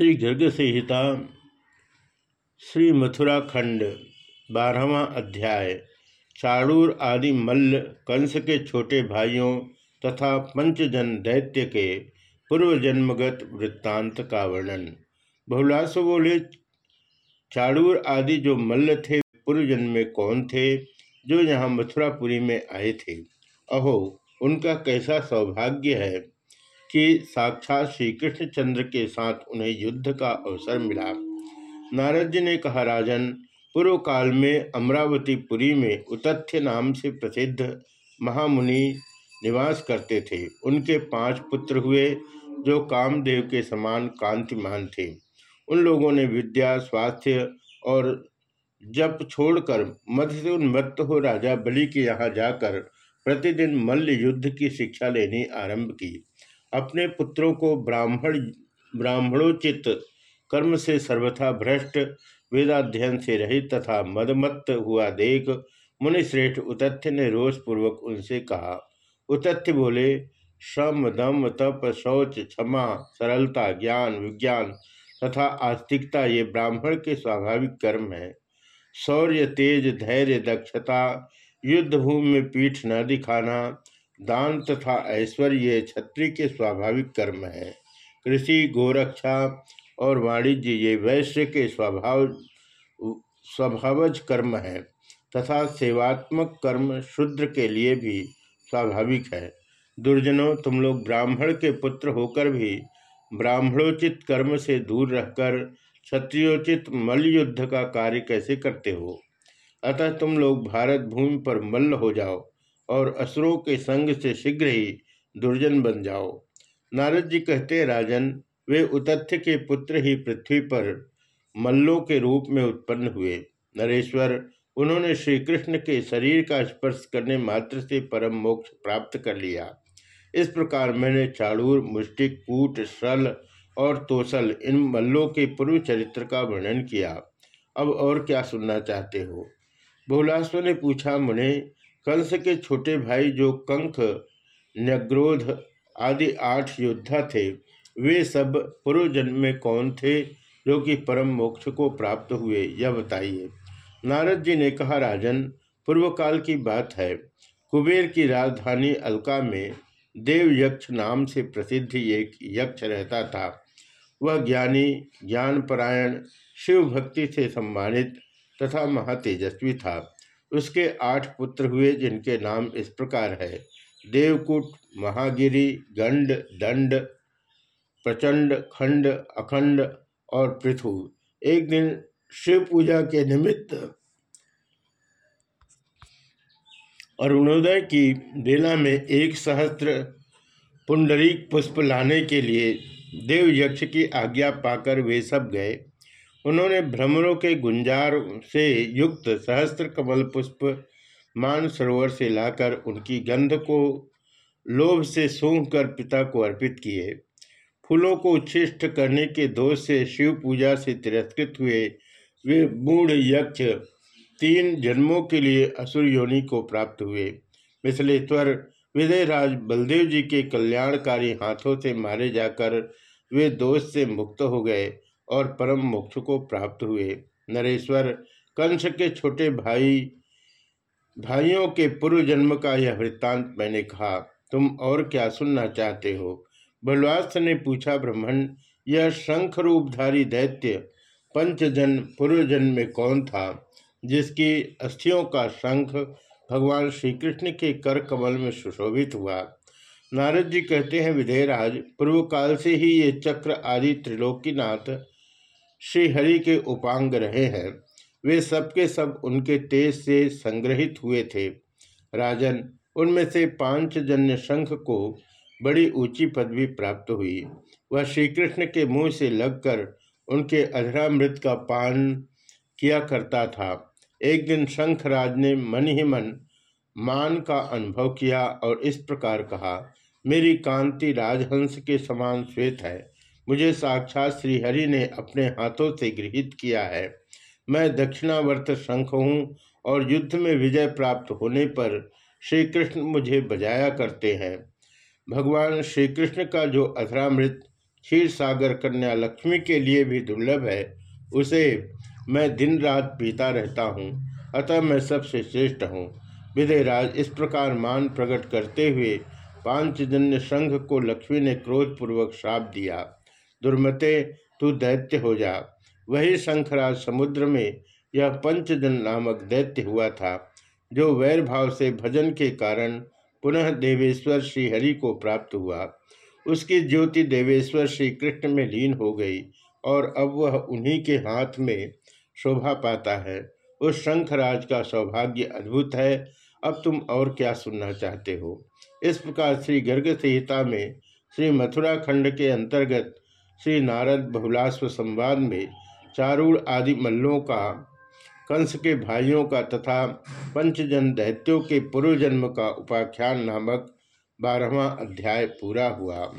श्री गर्ग संहिता, श्री मथुरा खंड, बारहवा अध्याय, चाड़ूर आदि मल्ल, कंस के छोटे भाइयों तथा पंचजन दैत्य के पूर्व जन्मगत वृत्तांत का वर्णन। बहुलास बोले, चाड़ूर आदि जो मल्ल थे पूर्व जन्म में कौन थे, जो यहाँ मथुरापुरी में आए थे? अहो, उनका कैसा सौभाग्य है? कि साक्षात श्री कृष्णचंद्र के साथ उन्हें युद्ध का अवसर मिला। नारद जी ने कहा, राजन पूर्व काल में अमरावतीपुरी में उतथ्य नाम से प्रसिद्ध महामुनि निवास करते थे। उनके पाँच पुत्र हुए, जो कामदेव के समान कांतिमान थे। उन लोगों ने विद्या, स्वास्थ्य और जप छोड़कर मध्य से उन्मत्त हो राजा बलि के यहाँ जाकर प्रतिदिन मल्ल युद्ध की शिक्षा लेनी आरंभ की। अपने पुत्रों को ब्राह्मण, ब्राह्मणोचित कर्म से सर्वथा भ्रष्ट, वेदाध्ययन से रहित तथा मदमत्त हुआ देख, मुनिश्रेष्ठ उतथ्य ने रोषपूर्वक उनसे कहा, उतथ्य बोले श्रम दम, तप, शौच, क्षमा, सरलता, ज्ञान, विज्ञान तथा आस्तिकता ये ब्राह्मण के स्वाभाविक कर्म है। शौर्य, तेज, धैर्य, दक्षता युद्ध भूमि में पीठ न दिखाना दान तथा ऐश्वर्य क्षत्रिय के स्वाभाविक कर्म है। कृषि गोरक्षा और वाणिज्य ये वैश्य के स्वभाव, स्वभावज कर्म है तथा सेवात्मक कर्म शूद्र के लिए भी स्वाभाविक है। दुर्जनों, तुम लोग ब्राह्मण के पुत्र होकर भी ब्राह्मणोचित कर्म से दूर रहकर क्षत्रियोचित मल्लयुद्ध का कार्य कैसे करते हो? अतः तुम लोग भारत भूमि पर मल्ल हो जाओ। और असुरों के संग से शीघ्र ही दुर्जन बन जाओ। नारद जी कहते, राजन, वे उतथ्य के पुत्र ही पृथ्वी पर मल्लों के रूप में उत्पन्न हुए। नरेश्वर, उन्होंने श्री कृष्ण के शरीर का स्पर्श करने मात्र से परम मोक्ष प्राप्त कर लिया। इस प्रकार मैंने चाड़ूर, मुष्टिक कूट सल और तोसल इन मल्लों के पूर्व चरित्र का वर्णन किया। अब और क्या सुनना चाहते हो? बहुलास्व ने पूछा, मुने कंस के छोटे भाई जो कंख, न्यग्रोध आदि आठ योद्धा थे, वे सब पूर्व जन्म में कौन थे जो कि परम मोक्ष को प्राप्त हुए, यह बताइए। नारद जी ने कहा, राजन पूर्व काल की बात है। कुबेर की राजधानी अलका में देव यक्ष नाम से प्रसिद्ध एक यक्ष रहता था। वह ज्ञानी, ज्ञानपरायण शिव भक्ति से सम्मानित तथा महातेजस्वी था। उसके आठ पुत्र हुए, जिनके नाम इस प्रकार है। देवकुट, महागिरी, गंड, दंड, प्रचंड, खंड, अखंड और पृथु। एक दिन शिव पूजा के निमित्त अरुणोदय की बेला में एक सहस्त्र पुंडरीक पुष्प लाने के लिए देव यक्ष की आज्ञा पाकर वे सब गए। उन्होंने भ्रमरों के गुंजार से युक्त सहस्त्र कमल पुष्प, मान सरोवर से लाकर उनकी गंध को, लोभ से सूंघ कर पिता को अर्पित किए। फूलों को उच्छिष्ट करने के दोष से शिव पूजा से तिरस्कृत हुए वे मूढ़ यक्ष तीन जन्मों के लिए असुर योनि को प्राप्त हुए। मिसलेश्वर विजयराज बलदेव जी के कल्याणकारी हाथों से मारे जाकर वे दोष से मुक्त हो गए। और परम मोक्ष को प्राप्त हुए। नरेश्वर, कंस के छोटे भाई, भाइयों के पूर्व जन्म का यह वृत्तांत मैंने कहा, तुम और क्या सुनना चाहते हो? बलवास्त ने पूछा, ब्राह्मण, यह शंख रूपधारी दैत्य पंचजन जन्म में कौन था, जिसकी अस्थियों का शंख भगवान श्री कृष्ण के कर कमल में सुशोभित हुआ? नारद जी कहते हैं, विधेयराज पूर्व काल से ही ये चक्र आदि त्रिलोकीनाथ श्रीहरि के उपांग रहे हैं। वे सबके सब उनके तेज से संग्रहित हुए थे। राजन, उनमें से पाँच जन्य शंख को बड़ी ऊँची पदवी प्राप्त हुई। वह श्री कृष्ण के मुँह से लगकर उनके अधरामृत का पान किया करता था। एक दिन शंखराज ने मन ही मन, मान का अनुभव किया और इस प्रकार कहा, मेरी कांति राजहंस के समान श्वेत है। मुझे साक्षात श्रीहरि ने अपने हाथों से गृहित किया है। मैं दक्षिणावर्त शंख हूँ और युद्ध में विजय प्राप्त होने पर श्री कृष्ण मुझे बजाया करते हैं। भगवान श्री कृष्ण का जो अधरामृत, क्षीर सागर कन्या लक्ष्मी के लिए भी दुर्लभ है, उसे मैं दिन रात पीता रहता हूँ, अतः मैं सबसे श्रेष्ठ हूँ। विदयराज इस प्रकार मान प्रकट करते हुए पांचजन्य संघ को लक्ष्मी ने क्रोधपूर्वक श्राप दिया। दुर्मते तू दैत्य हो जा। वही शंखराज समुद्र में यह पंचजन नामक दैत्य हुआ था, जो वैर भाव से भजन के कारण पुनः देवेश्वर श्रीहरि को प्राप्त हुआ। उसकी ज्योति देवेश्वर श्री कृष्ण में लीन हो गई और अब वह उन्हीं के हाथ में शोभा पाता है। उस शंखराज का सौभाग्य अद्भुत है। अब तुम और क्या सुनना चाहते हो? इस प्रकार श्री गर्ग संहिता में श्री मथुरा खंड के अंतर्गत श्री नारद बहुलाश्व संवाद में चारूढ़ आदि मल्लों का, कंस के भाइयों का तथा पंचजन दैत्यों के पूर्वजन्म का उपाख्यान नामक बारहवा अध्याय पूरा हुआ।